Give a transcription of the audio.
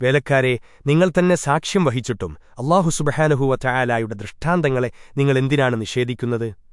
വേലക്കാരെ നിങ്ങൾ തന്നെ സാക്ഷ്യം വഹിച്ചിട്ടും അള്ളാഹു സുബഹാനുഹുവ ചായാലായുടെ ദൃഷ്ടാന്തങ്ങളെ നിങ്ങൾ എന്തിനാണ് നിഷേധിക്കുന്നത്?